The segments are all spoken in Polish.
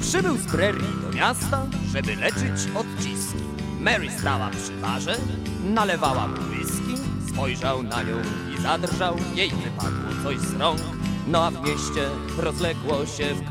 Przybył z prerii do miasta, żeby leczyć odciski. Mary stała przy barze, nalewała mu whisky, spojrzał na nią i zadrżał, jej wypadło coś z rąk. No a w mieście rozległo się w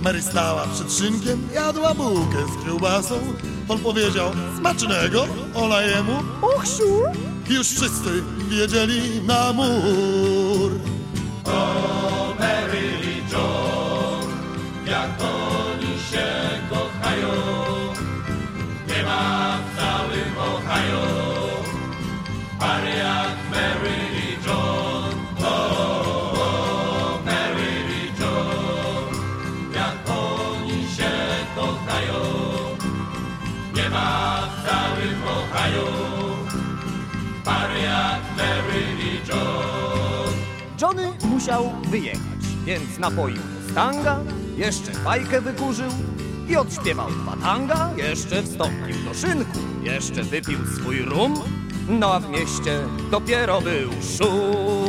Mary stała przed szynkiem, jadła bułkę z kiełbasą. On powiedział, smacznego, ona jemu, och siur. Już wszyscy wiedzieli na mur. Johnny musiał wyjechać, więc napoił Mustanga, jeszcze fajkę wykurzył i odśpiewał dwa tanga, jeszcze wstąpił do szynku, jeszcze wypił swój rum, no a w mieście dopiero był szum.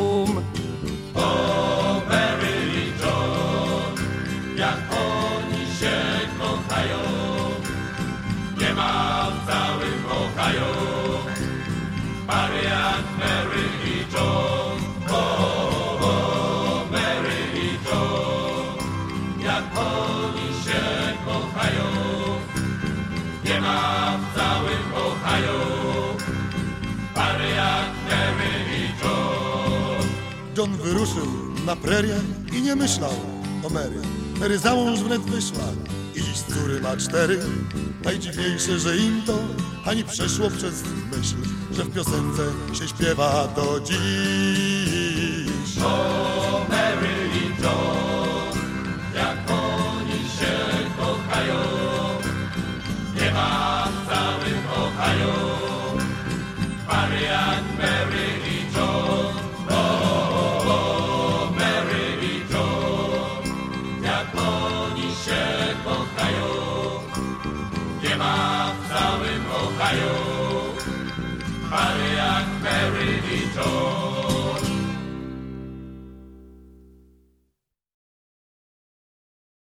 John wyruszył na prerię i nie myślał o Mary. Mary za mąż wnet wyszła i dziś córy ma cztery. Najdziwniejsze, że im to ani przeszło przez myśl, że w piosence się śpiewa do dziś. Mary jak Mary i John.